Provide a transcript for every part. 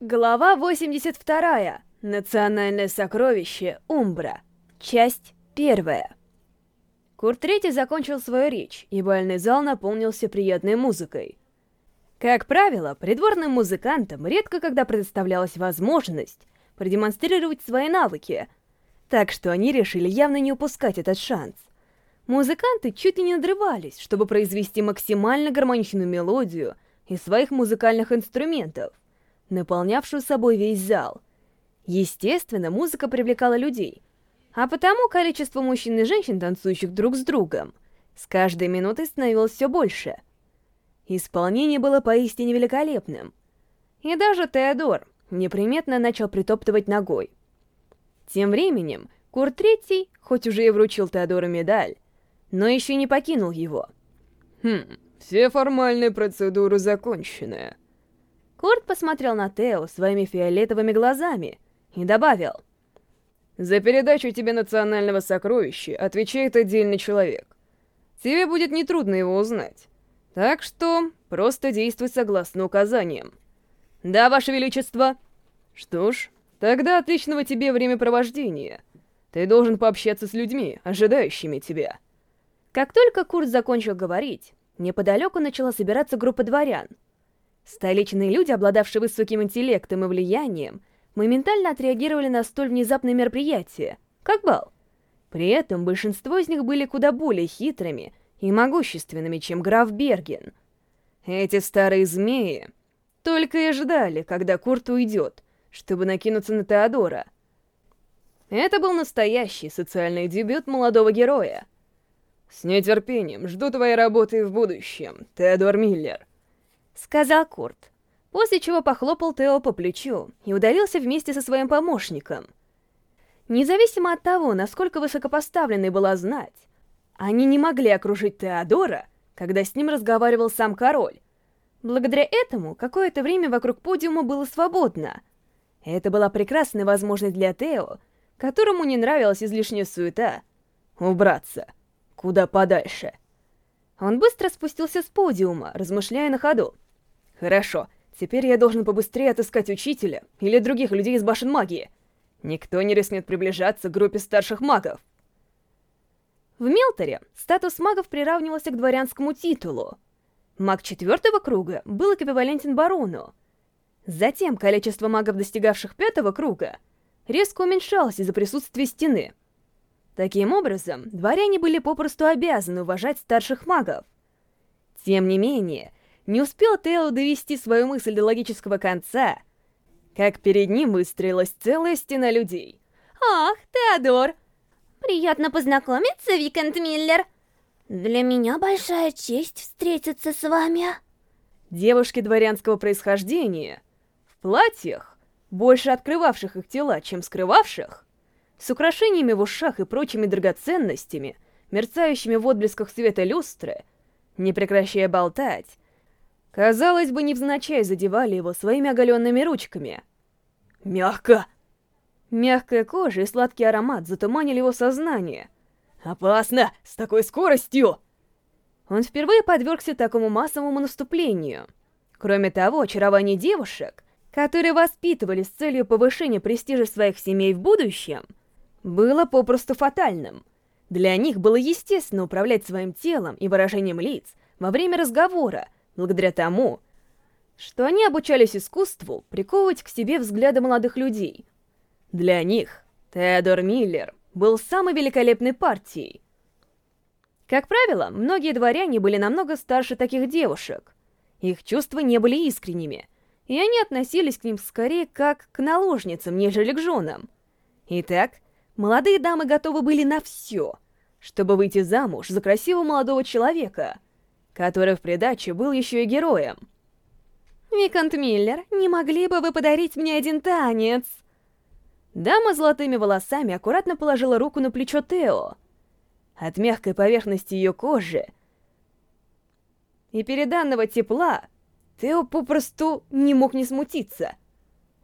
Глава 82. Национальное сокровище Умбра. Часть первая. Курт Третий закончил свою речь, и бальный зал наполнился приятной музыкой. Как правило, придворным музыкантам редко когда предоставлялась возможность продемонстрировать свои навыки, так что они решили явно не упускать этот шанс. Музыканты чуть ли не надрывались, чтобы произвести максимально гармоничную мелодию из своих музыкальных инструментов — наполнявшую собой весь зал. Естественно, музыка привлекала людей, а потому количество мужчин и женщин, танцующих друг с другом, с каждой минутой становилось все больше. Исполнение было поистине великолепным. И даже Теодор неприметно начал притоптывать ногой. Тем временем Курт Третий, хоть уже и вручил Теодору медаль, но еще не покинул его. «Хм, все формальные процедуры закончены», Курт посмотрел на Тео своими фиолетовыми глазами и добавил. «За передачу тебе национального сокровища отвечает отдельный человек. Тебе будет нетрудно его узнать. Так что просто действуй согласно указаниям». «Да, Ваше Величество!» «Что ж, тогда отличного тебе времяпровождения. Ты должен пообщаться с людьми, ожидающими тебя». Как только Курт закончил говорить, неподалеку начала собираться группа дворян — Столичные люди, обладавшие высоким интеллектом и влиянием, моментально отреагировали на столь внезапное мероприятие, как бал. При этом большинство из них были куда более хитрыми и могущественными, чем граф Берген. Эти старые змеи только и ждали, когда Курт уйдет, чтобы накинуться на Теодора. Это был настоящий социальный дебют молодого героя. «С нетерпением жду твоей работы в будущем, Теодор Миллер», — сказал Курт, после чего похлопал Тео по плечу и удалился вместе со своим помощником. Независимо от того, насколько высокопоставленной была знать, они не могли окружить Теодора, когда с ним разговаривал сам король. Благодаря этому какое-то время вокруг подиума было свободно. Это была прекрасная возможность для Тео, которому не нравилась излишняя суета, убраться куда подальше. Он быстро спустился с подиума, размышляя на ходу. Хорошо, теперь я должен побыстрее отыскать учителя или других людей из башен магии. Никто не рискнет приближаться к группе старших магов. В Мелторе статус магов приравнивался к дворянскому титулу. Маг четвертого круга был эквивалентен барону. Затем количество магов, достигавших пятого круга, резко уменьшалось из-за присутствия стены. Таким образом, дворяне были попросту обязаны уважать старших магов. Тем не менее, не успел Тео довести свою мысль до логического конца, как перед ним выстроилась целая стена людей. «Ах, Теодор! Приятно познакомиться, Викант Миллер! Для меня большая честь встретиться с вами!» Девушки дворянского происхождения, в платьях, больше открывавших их тела, чем скрывавших, с украшениями в ушах и прочими драгоценностями, мерцающими в отблесках света люстры, не прекращая болтать, Казалось бы, невзначай задевали его своими оголенными ручками. «Мягко!» Мягкая кожа и сладкий аромат затуманили его сознание. «Опасно! С такой скоростью!» Он впервые подвергся такому массовому наступлению. Кроме того, очарование девушек, которые воспитывали с целью повышения престижа своих семей в будущем, было попросту фатальным. Для них было естественно управлять своим телом и выражением лиц во время разговора, благодаря тому, что они обучались искусству приковывать к себе взгляды молодых людей. Для них Теодор Миллер был самой великолепной партией. Как правило, многие дворяне были намного старше таких девушек. Их чувства не были искренними, и они относились к ним скорее как к наложницам, нежели к женам. Итак, молодые дамы готовы были на все, чтобы выйти замуж за красивого молодого человека — который в придаче был еще и героем. «Викант Миллер, не могли бы вы подарить мне один танец?» Дама с золотыми волосами аккуратно положила руку на плечо Тео. От мягкой поверхности ее кожи и переданного тепла Тео попросту не мог не смутиться.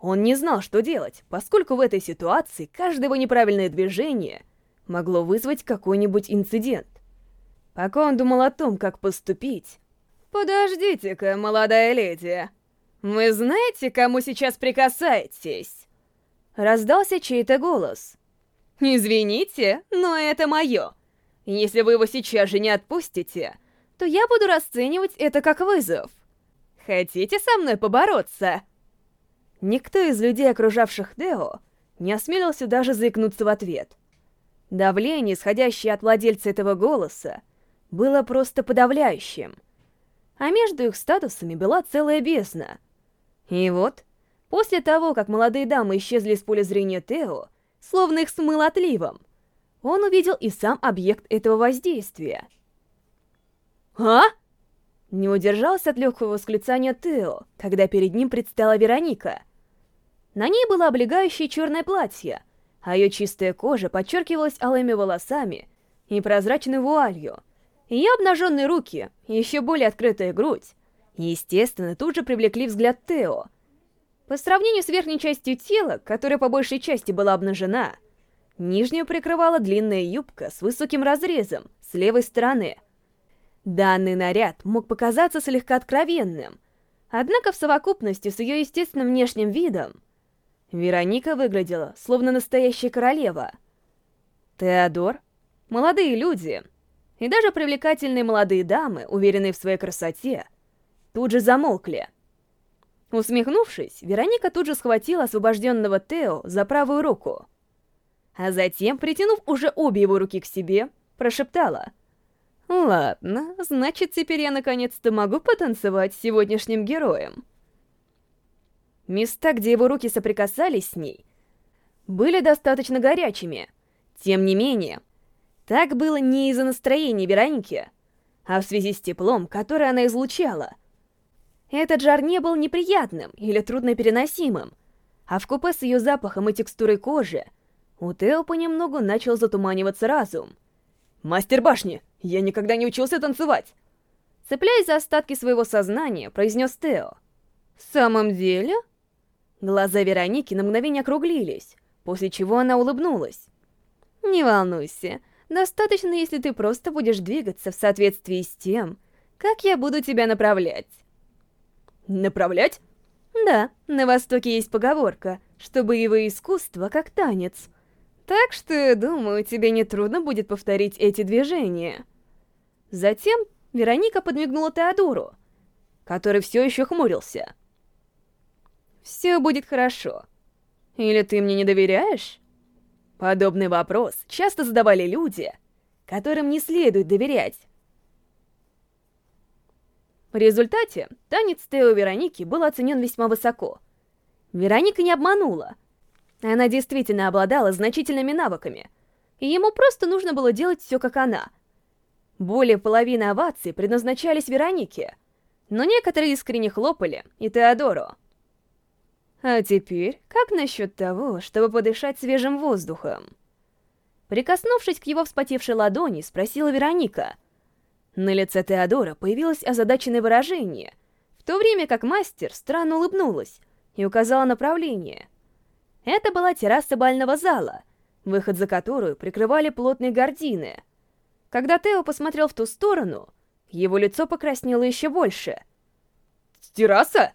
Он не знал, что делать, поскольку в этой ситуации каждое его неправильное движение могло вызвать какой-нибудь инцидент. Пока он думал о том, как поступить... «Подождите-ка, молодая леди. «Вы знаете, кому сейчас прикасаетесь?» Раздался чей-то голос. «Извините, но это мое. Если вы его сейчас же не отпустите, то я буду расценивать это как вызов. Хотите со мной побороться?» Никто из людей, окружавших Део, не осмелился даже заикнуться в ответ. Давление, исходящее от владельца этого голоса, было просто подавляющим. А между их статусами была целая бездна. И вот, после того, как молодые дамы исчезли из поля зрения Тео, словно их смыл отливом, он увидел и сам объект этого воздействия. «А?» Не удержался от легкого восклицания Тео, когда перед ним предстала Вероника. На ней было облегающее черное платье, а ее чистая кожа подчеркивалась алыми волосами и прозрачной вуалью. Ее обнаженные руки еще более открытая грудь, естественно, тут же привлекли взгляд Тео. По сравнению с верхней частью тела, которая по большей части была обнажена, нижнюю прикрывала длинная юбка с высоким разрезом с левой стороны — Данный наряд мог показаться слегка откровенным, однако в совокупности с ее естественным внешним видом Вероника выглядела словно настоящая королева. Теодор, молодые люди и даже привлекательные молодые дамы, уверенные в своей красоте, тут же замолкли. Усмехнувшись, Вероника тут же схватила освобожденного Тео за правую руку, а затем, притянув уже обе его руки к себе, прошептала — Ладно, значит, теперь я наконец-то могу потанцевать с сегодняшним героем. Места, где его руки соприкасались с ней, были достаточно горячими. Тем не менее, так было не из-за настроения Вероники, а в связи с теплом, которое она излучала. Этот жар не был неприятным или труднопереносимым, а в купе с ее запахом и текстурой кожи у Тео понемногу начал затуманиваться разум. «Мастер башни, я никогда не учился танцевать!» Цепляясь за остатки своего сознания, произнес Тео. «В самом деле?» Глаза Вероники на мгновение округлились, после чего она улыбнулась. «Не волнуйся, достаточно, если ты просто будешь двигаться в соответствии с тем, как я буду тебя направлять». «Направлять?» «Да, на Востоке есть поговорка, что боевое искусство как танец». Так что, думаю, тебе нетрудно будет повторить эти движения. Затем Вероника подмигнула Теодору, который все еще хмурился. «Все будет хорошо. Или ты мне не доверяешь?» Подобный вопрос часто задавали люди, которым не следует доверять. В результате танец Тео Вероники был оценен весьма высоко. Вероника не обманула, она действительно обладала значительными навыками, и ему просто нужно было делать все как она. Более половины оваций предназначались Веронике, но некоторые искренне хлопали и Теодору. А теперь, как насчет того, чтобы подышать свежим воздухом? Прикоснувшись к его вспотевшей ладони, спросила Вероника. На лице Теодора появилось озадаченное выражение, в то время как мастер странно улыбнулась и указала направление — это была терраса бального зала, выход за которую прикрывали плотные гардины. Когда Тео посмотрел в ту сторону, его лицо покраснело еще больше. «Терраса?»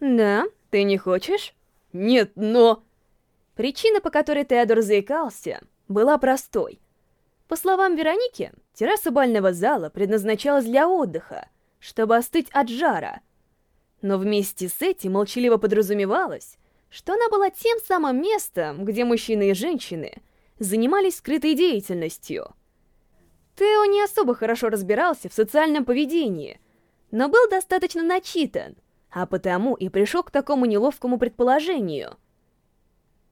«Да, ты не хочешь?» «Нет, но...» Причина, по которой Теодор заикался, была простой. По словам Вероники, терраса бального зала предназначалась для отдыха, чтобы остыть от жара. Но вместе с этим молчаливо подразумевалось, что она была тем самым местом, где мужчины и женщины занимались скрытой деятельностью. Тео не особо хорошо разбирался в социальном поведении, но был достаточно начитан, а потому и пришел к такому неловкому предположению.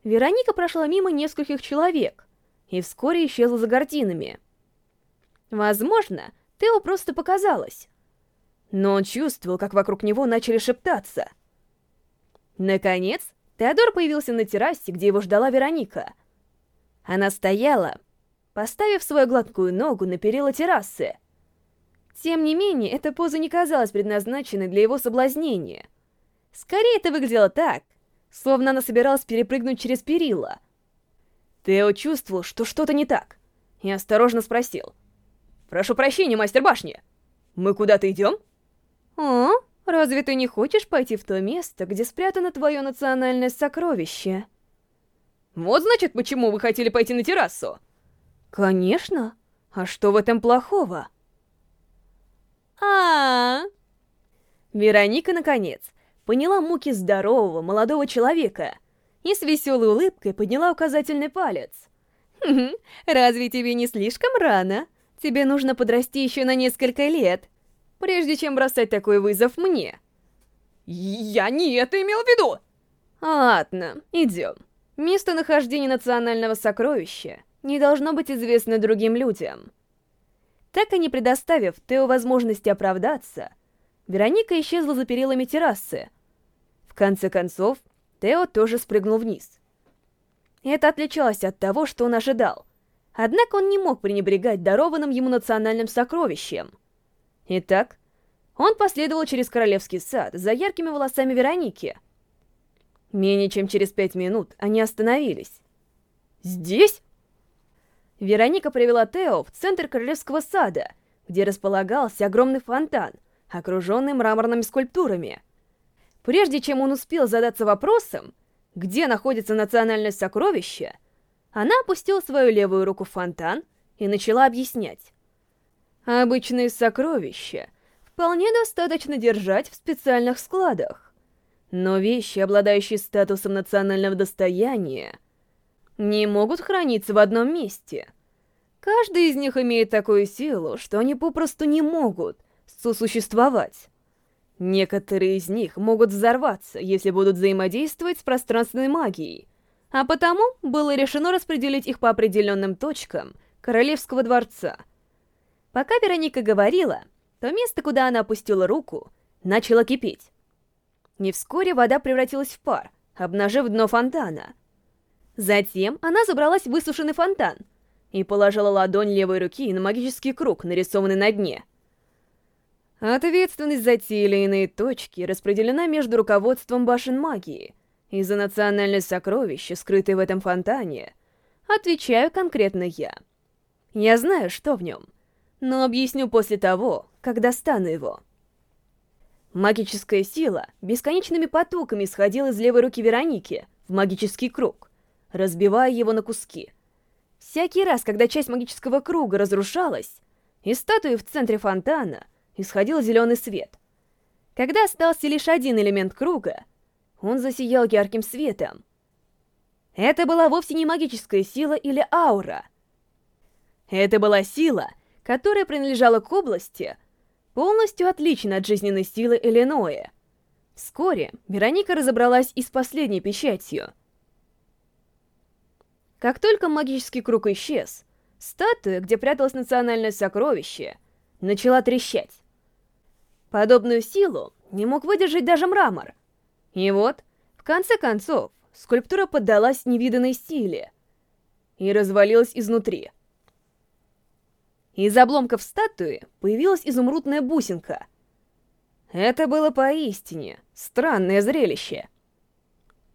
Вероника прошла мимо нескольких человек и вскоре исчезла за гардинами. Возможно, Тео просто показалось. Но он чувствовал, как вокруг него начали шептаться. Наконец, Теодор появился на террасе, где его ждала Вероника. Она стояла, поставив свою гладкую ногу на перила террасы. Тем не менее, эта поза не казалась предназначенной для его соблазнения. Скорее, это выглядело так, словно она собиралась перепрыгнуть через перила. Тео чувствовал, что что-то не так, и осторожно спросил. «Прошу прощения, мастер башни, мы куда-то идем?» «О, Разве ты не хочешь пойти в то место, где спрятано твое национальное сокровище? Вот значит, почему вы хотели пойти на террасу. Конечно. А что в этом плохого? А. Вероника, наконец, поняла муки здорового молодого человека и с веселой улыбкой подняла указательный палец. «Разве тебе не слишком рано? Тебе нужно подрасти еще на несколько лет, прежде чем бросать такой вызов мне». «Я не это имел в виду!» «Ладно, идем. Местонахождение национального сокровища не должно быть известно другим людям». Так и не предоставив Тео возможности оправдаться, Вероника исчезла за перилами террасы. В конце концов, Тео тоже спрыгнул вниз. Это отличалось от того, что он ожидал. Однако он не мог пренебрегать дарованным ему национальным сокровищем. Итак, он последовал через королевский сад за яркими волосами Вероники. Менее чем через пять минут они остановились. «Здесь?» Вероника привела Тео в центр королевского сада, где располагался огромный фонтан, окруженный мраморными скульптурами. Прежде чем он успел задаться вопросом, где находится национальное сокровище, она опустила свою левую руку в фонтан и начала объяснять. Обычные сокровища вполне достаточно держать в специальных складах. Но вещи, обладающие статусом национального достояния, не могут храниться в одном месте. Каждый из них имеет такую силу, что они попросту не могут сосуществовать. Некоторые из них могут взорваться, если будут взаимодействовать с пространственной магией, а потому было решено распределить их по определенным точкам Королевского дворца. Пока Вероника говорила, то место, куда она опустила руку, начало кипеть. Не вскоре вода превратилась в пар, обнажив дно фонтана. Затем она забралась в высушенный фонтан и положила ладонь левой руки на магический круг, нарисованный на дне — Ответственность за те или иные точки распределена между руководством башен магии. И за национальное сокровище, скрытое в этом фонтане, отвечаю конкретно я. Я знаю, что в нем, но объясню после того, как достану его. Магическая сила бесконечными потоками сходила из левой руки Вероники в магический круг, разбивая его на куски. Всякий раз, когда часть магического круга разрушалась, из статуи в центре фонтана — исходил зеленый свет. Когда остался лишь один элемент круга, он засиял ярким светом. Это была вовсе не магическая сила или аура. Это была сила, которая принадлежала к области, полностью отличной от жизненной силы Элиноя. Вскоре Вероника разобралась и с последней печатью. Как только магический круг исчез, статуя, где пряталось национальное сокровище, начала трещать. Подобную силу не мог выдержать даже мрамор. И вот, в конце концов, скульптура поддалась невиданной силе и развалилась изнутри. Из обломков статуи появилась изумрудная бусинка. Это было поистине странное зрелище.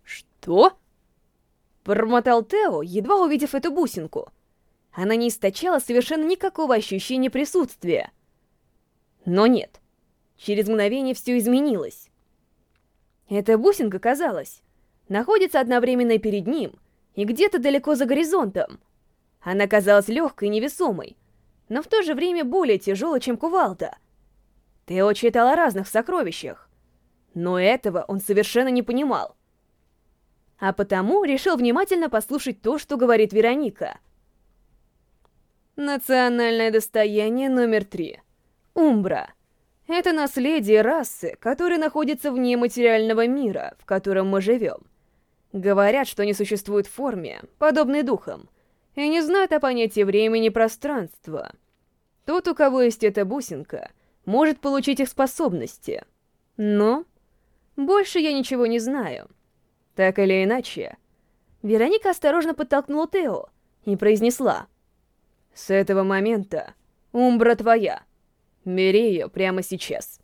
«Что?» — промотал Тео, едва увидев эту бусинку. Она не источала совершенно никакого ощущения присутствия. Но нет. Через мгновение все изменилось. Эта бусинка, казалось, находится одновременно перед ним и где-то далеко за горизонтом. Она казалась легкой и невесомой, но в то же время более тяжелой, чем кувалда. Тео читал о разных сокровищах, но этого он совершенно не понимал. А потому решил внимательно послушать то, что говорит Вероника. Национальное достояние номер три. Умбра. Это наследие расы, которая находится вне материального мира, в котором мы живем. Говорят, что они существуют в форме, подобной духам, и не знают о понятии времени и пространства. Тот, у кого есть эта бусинка, может получить их способности. Но больше я ничего не знаю. Так или иначе, Вероника осторожно подтолкнула Тео и произнесла. «С этого момента Умбра твоя». Бери ее прямо сейчас.